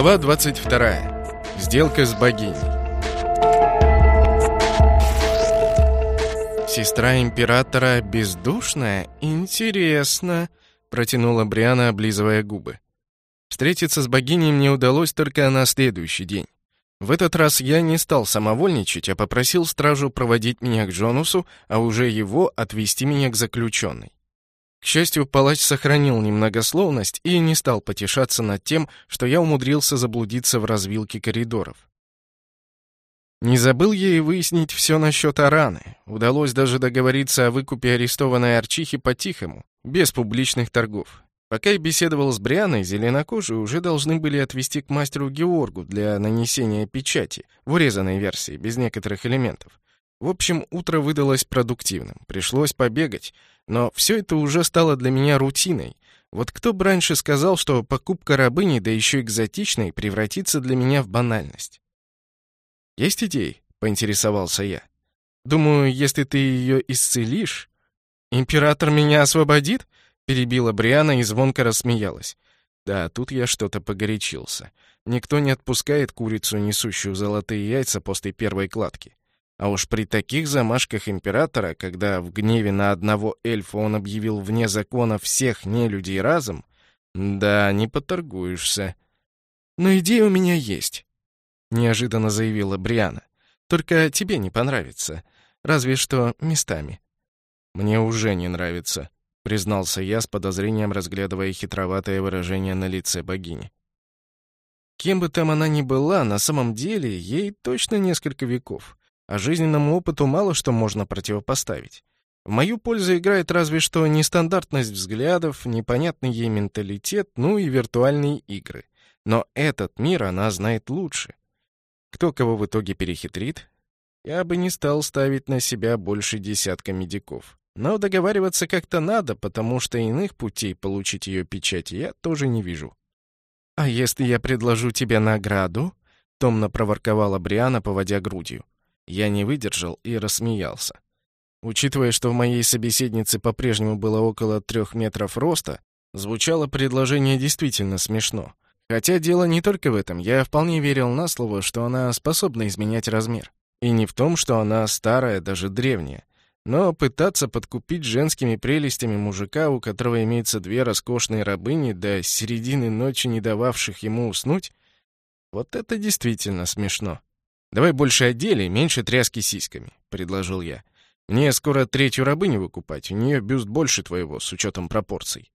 Глава 22. Сделка с богиней. Сестра императора бездушная? Интересно, протянула Бриана, облизывая губы. Встретиться с богиней мне удалось только на следующий день. В этот раз я не стал самовольничать, а попросил стражу проводить меня к Джонусу, а уже его отвести меня к заключенной. К счастью, палач сохранил немногословность и не стал потешаться над тем, что я умудрился заблудиться в развилке коридоров. Не забыл я и выяснить все насчет Араны. Удалось даже договориться о выкупе арестованной Арчихи по-тихому, без публичных торгов. Пока я беседовал с Брианой, зеленокожие уже должны были отвезти к мастеру Георгу для нанесения печати, в урезанной версии, без некоторых элементов. В общем, утро выдалось продуктивным. Пришлось побегать, но все это уже стало для меня рутиной. Вот кто бы раньше сказал, что покупка рабыни, да еще экзотичной, превратится для меня в банальность? «Есть идеи?» — поинтересовался я. «Думаю, если ты ее исцелишь...» «Император меня освободит?» — перебила Бриана и звонко рассмеялась. Да, тут я что-то погорячился. Никто не отпускает курицу, несущую золотые яйца после первой кладки. А уж при таких замашках императора, когда в гневе на одного эльфа он объявил вне закона всех нелюдей разом, да, не поторгуешься. Но идея у меня есть, неожиданно заявила Бриана. Только тебе не понравится, разве что местами. Мне уже не нравится, признался я с подозрением, разглядывая хитроватое выражение на лице богини. Кем бы там она ни была, на самом деле ей точно несколько веков а жизненному опыту мало что можно противопоставить. В мою пользу играет разве что нестандартность взглядов, непонятный ей менталитет, ну и виртуальные игры. Но этот мир она знает лучше. Кто кого в итоге перехитрит? Я бы не стал ставить на себя больше десятка медиков. Но договариваться как-то надо, потому что иных путей получить ее печати я тоже не вижу. «А если я предложу тебе награду?» — томно проворковала Бриана, поводя грудью. Я не выдержал и рассмеялся. Учитывая, что в моей собеседнице по-прежнему было около трех метров роста, звучало предложение действительно смешно. Хотя дело не только в этом, я вполне верил на слово, что она способна изменять размер. И не в том, что она старая, даже древняя. Но пытаться подкупить женскими прелестями мужика, у которого имеется две роскошные рабыни, до середины ночи не дававших ему уснуть, вот это действительно смешно. «Давай больше о деле, меньше тряски сиськами», — предложил я. «Мне скоро третью рабыню выкупать, у нее бюст больше твоего, с учетом пропорций».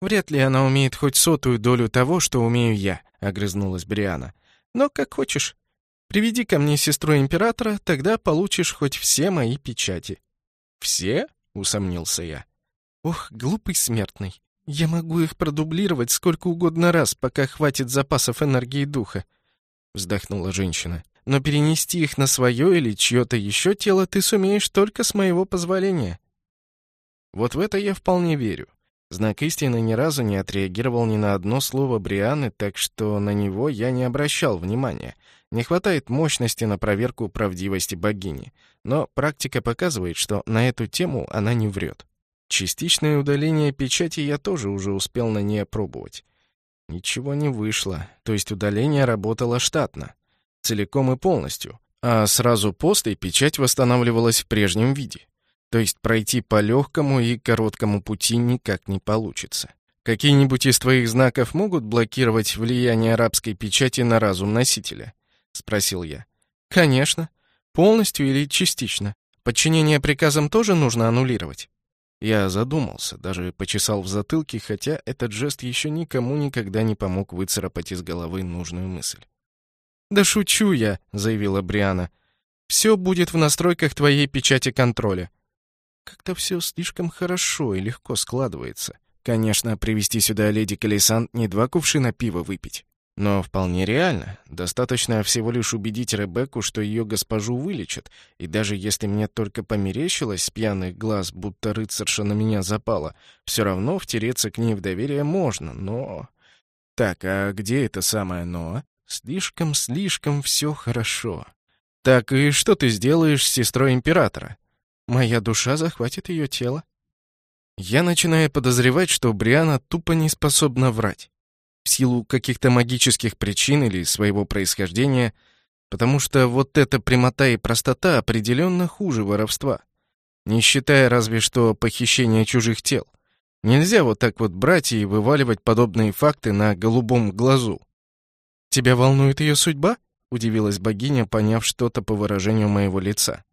«Вряд ли она умеет хоть сотую долю того, что умею я», — огрызнулась Бриана. «Но как хочешь. Приведи ко мне сестру императора, тогда получишь хоть все мои печати». «Все?» — усомнился я. «Ох, глупый смертный. Я могу их продублировать сколько угодно раз, пока хватит запасов энергии духа», — вздохнула женщина но перенести их на свое или чье-то еще тело ты сумеешь только с моего позволения. Вот в это я вполне верю. Знак истины ни разу не отреагировал ни на одно слово Брианы, так что на него я не обращал внимания. Не хватает мощности на проверку правдивости богини. Но практика показывает, что на эту тему она не врет. Частичное удаление печати я тоже уже успел на ней опробовать. Ничего не вышло, то есть удаление работало штатно целиком и полностью, а сразу после печать восстанавливалась в прежнем виде. То есть пройти по легкому и короткому пути никак не получится. Какие-нибудь из твоих знаков могут блокировать влияние арабской печати на разум носителя? спросил я. Конечно. Полностью или частично? Подчинение приказам тоже нужно аннулировать. Я задумался, даже почесал в затылке, хотя этот жест еще никому никогда не помог выцарапать из головы нужную мысль. «Да шучу я», — заявила Бриана. «Все будет в настройках твоей печати контроля». Как-то все слишком хорошо и легко складывается. Конечно, привести сюда леди Колесант не два кувшина пива выпить. Но вполне реально. Достаточно всего лишь убедить Ребекку, что ее госпожу вылечат, и даже если мне только померещилось с пьяных глаз, будто рыцарша на меня запала, все равно втереться к ней в доверие можно, но... Так, а где это самое «но»? Слишком-слишком все хорошо. Так и что ты сделаешь с сестрой императора? Моя душа захватит ее тело. Я начинаю подозревать, что Бриана тупо не способна врать. В силу каких-то магических причин или своего происхождения, потому что вот эта прямота и простота определенно хуже воровства. Не считая разве что похищения чужих тел. Нельзя вот так вот брать и вываливать подобные факты на голубом глазу. «Тебя волнует ее судьба?» — удивилась богиня, поняв что-то по выражению моего лица.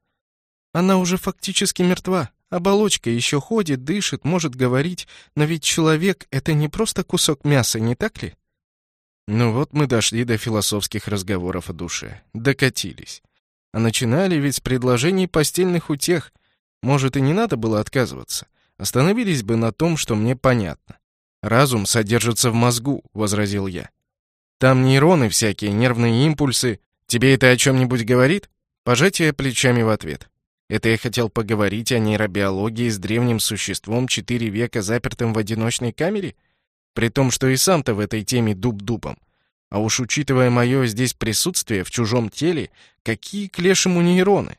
«Она уже фактически мертва. Оболочка еще ходит, дышит, может говорить, но ведь человек — это не просто кусок мяса, не так ли?» Ну вот мы дошли до философских разговоров о душе. Докатились. А начинали ведь с предложений постельных утех. Может, и не надо было отказываться. Остановились бы на том, что мне понятно. «Разум содержится в мозгу», — возразил я. «Там нейроны всякие, нервные импульсы. Тебе это о чем-нибудь говорит?» Пожатие плечами в ответ. Это я хотел поговорить о нейробиологии с древним существом четыре века запертым в одиночной камере? При том, что и сам-то в этой теме дуб-дубом. А уж учитывая мое здесь присутствие в чужом теле, какие к лешему нейроны?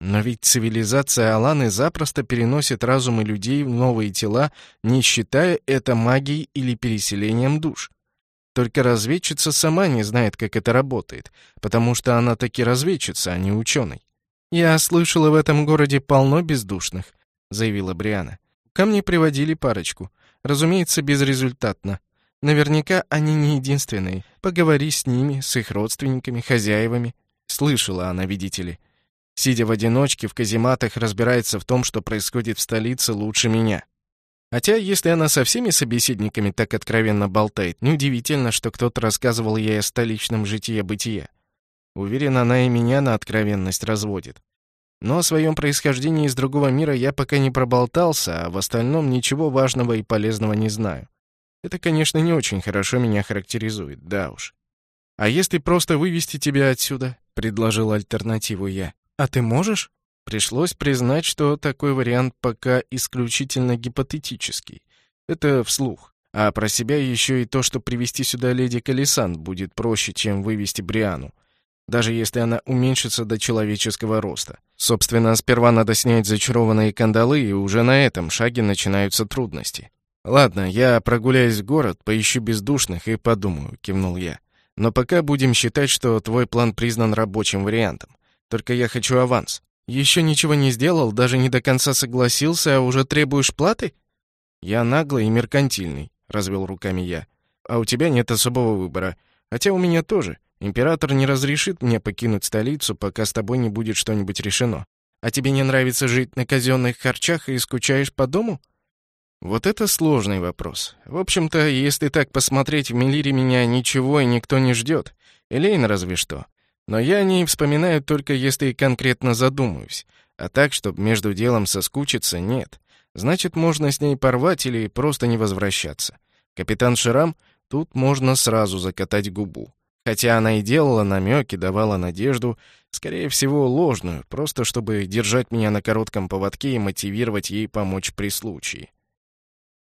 Но ведь цивилизация Аланы запросто переносит разумы людей в новые тела, не считая это магией или переселением душ. Только разведчица сама не знает, как это работает, потому что она таки разведчица, а не ученый. «Я слышала, в этом городе полно бездушных», — заявила Бриана. «Ко мне приводили парочку. Разумеется, безрезультатно. Наверняка они не единственные. Поговори с ними, с их родственниками, хозяевами». Слышала она, видите ли сидя в одиночке в казематах, разбирается в том, что происходит в столице лучше меня. Хотя, если она со всеми собеседниками так откровенно болтает, неудивительно, что кто-то рассказывал ей о столичном житие-бытие. Уверен, она и меня на откровенность разводит. Но о своем происхождении из другого мира я пока не проболтался, а в остальном ничего важного и полезного не знаю. Это, конечно, не очень хорошо меня характеризует, да уж. «А если просто вывести тебя отсюда?» — предложил альтернативу я. «А ты можешь?» Пришлось признать, что такой вариант пока исключительно гипотетический. Это вслух. А про себя еще и то, что привести сюда леди Калисан будет проще, чем вывести Бриану. Даже если она уменьшится до человеческого роста. Собственно, сперва надо снять зачарованные кандалы, и уже на этом шаге начинаются трудности. «Ладно, я прогуляюсь в город, поищу бездушных и подумаю», — кивнул я. «Но пока будем считать, что твой план признан рабочим вариантом. Только я хочу аванс. Еще ничего не сделал, даже не до конца согласился, а уже требуешь платы? Я наглый и меркантильный, развел руками я. А у тебя нет особого выбора. Хотя у меня тоже. Император не разрешит мне покинуть столицу, пока с тобой не будет что-нибудь решено. А тебе не нравится жить на казенных харчах и скучаешь по дому? Вот это сложный вопрос. В общем-то, если так посмотреть, в Мелире меня ничего и никто не ждет. Элейн разве что. Но я о ней вспоминаю только если конкретно задумаюсь. А так, чтобы между делом соскучиться, нет. Значит, можно с ней порвать или просто не возвращаться. Капитан Ширам, тут можно сразу закатать губу. Хотя она и делала намеки, давала надежду, скорее всего, ложную, просто чтобы держать меня на коротком поводке и мотивировать ей помочь при случае.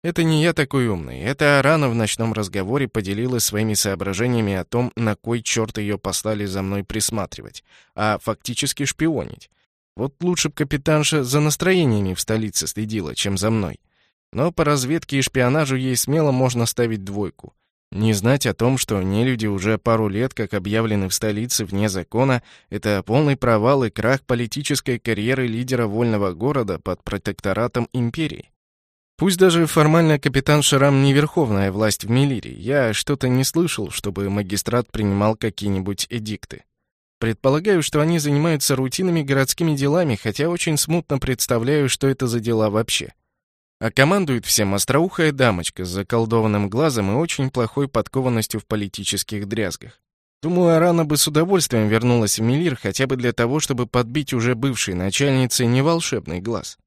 Это не я такой умный. Это Арана в ночном разговоре поделилась своими соображениями о том, на кой черт ее послали за мной присматривать, а фактически шпионить. Вот лучше б капитанша за настроениями в столице следила, чем за мной. Но по разведке и шпионажу ей смело можно ставить двойку. Не знать о том, что нелюди уже пару лет как объявлены в столице вне закона, это полный провал и крах политической карьеры лидера вольного города под протекторатом империи. Пусть даже формально капитан Шрам не верховная власть в Мелире, я что-то не слышал, чтобы магистрат принимал какие-нибудь эдикты. Предполагаю, что они занимаются рутинными городскими делами, хотя очень смутно представляю, что это за дела вообще. А командует всем остроухая дамочка с заколдованным глазом и очень плохой подкованностью в политических дрязгах. Думаю, Арана бы с удовольствием вернулась в Мелир хотя бы для того, чтобы подбить уже бывшей начальнице неволшебный глаз.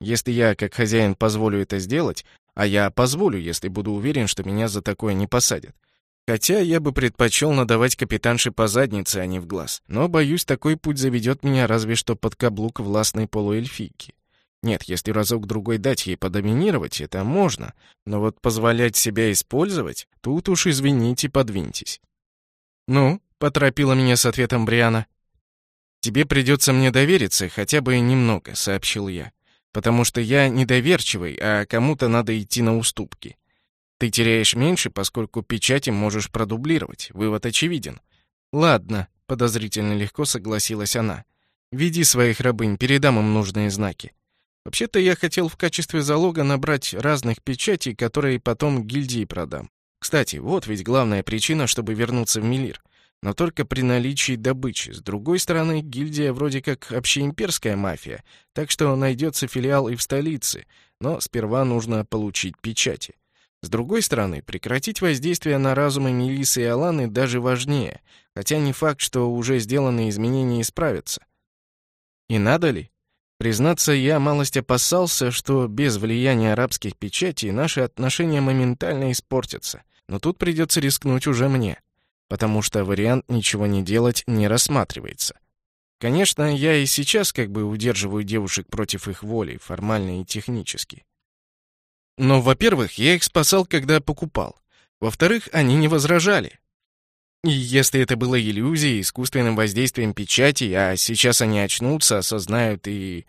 Если я, как хозяин, позволю это сделать, а я позволю, если буду уверен, что меня за такое не посадят. Хотя я бы предпочел надавать капитанше по заднице, а не в глаз. Но, боюсь, такой путь заведет меня разве что под каблук властной полуэльфийки. Нет, если разок-другой дать ей подоминировать, это можно. Но вот позволять себя использовать, тут уж, извините, подвиньтесь. «Ну?» — поторопила меня с ответом Бриана. «Тебе придется мне довериться хотя бы немного», — сообщил я потому что я недоверчивый, а кому-то надо идти на уступки. ты теряешь меньше, поскольку печати можешь продублировать. Вывод очевиден. Ладно, подозрительно легко согласилась она. Веди своих рабынь, передам им нужные знаки. Вообще-то я хотел в качестве залога набрать разных печатей, которые потом гильдии продам. Кстати, вот ведь главная причина, чтобы вернуться в Милир. Но только при наличии добычи. С другой стороны, гильдия вроде как общеимперская мафия, так что найдется филиал и в столице, но сперва нужно получить печати. С другой стороны, прекратить воздействие на разумы Мелисы и Аланы даже важнее, хотя не факт, что уже сделанные изменения исправятся. И надо ли? Признаться, я малость опасался, что без влияния арабских печатей наши отношения моментально испортятся. Но тут придется рискнуть уже мне, потому что вариант ничего не делать не рассматривается. Конечно, я и сейчас как бы удерживаю девушек против их воли, формально и технически. Но, во-первых, я их спасал, когда покупал. Во-вторых, они не возражали. И если это было иллюзией, искусственным воздействием печати, а сейчас они очнутся, осознают и...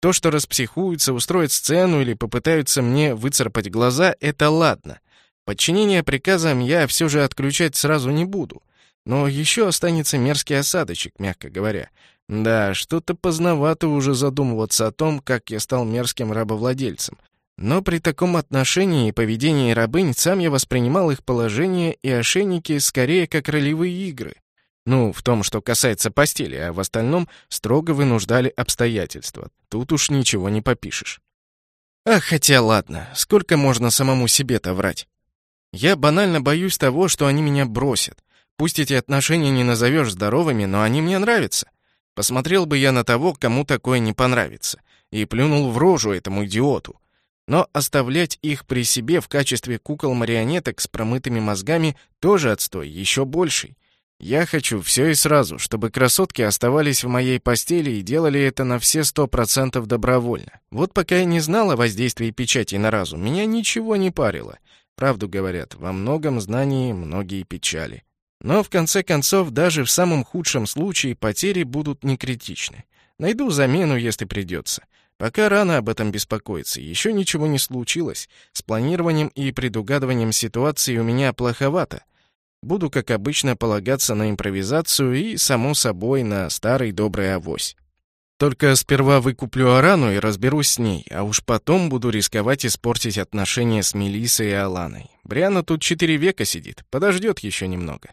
То, что распсихуются, устроят сцену или попытаются мне выцарапать глаза, это ладно. Подчинение приказам я все же отключать сразу не буду. Но еще останется мерзкий осадочек, мягко говоря. Да, что-то поздновато уже задумываться о том, как я стал мерзким рабовладельцем. Но при таком отношении и поведении рабынь сам я воспринимал их положение и ошейники скорее как ролевые игры. Ну, в том, что касается постели, а в остальном строго вынуждали обстоятельства. Тут уж ничего не попишешь. Ах, хотя ладно, сколько можно самому себе-то врать? Я банально боюсь того, что они меня бросят. Пусть эти отношения не назовешь здоровыми, но они мне нравятся. Посмотрел бы я на того, кому такое не понравится, и плюнул в рожу этому идиоту. Но оставлять их при себе в качестве кукол-марионеток с промытыми мозгами тоже отстой, еще больший. Я хочу все и сразу, чтобы красотки оставались в моей постели и делали это на все сто процентов добровольно. Вот пока я не знала о воздействии печати на разум, меня ничего не парило. Правду говорят, во многом знании многие печали. Но в конце концов, даже в самом худшем случае потери будут не критичны. Найду замену, если придется. Пока рано об этом беспокоиться, еще ничего не случилось. С планированием и предугадыванием ситуации у меня плоховато. Буду, как обычно, полагаться на импровизацию и, само собой, на старый добрый авось. Только сперва выкуплю Арану и разберусь с ней, а уж потом буду рисковать испортить отношения с Мелиссой и Аланой. Бриана тут четыре века сидит, подождет еще немного.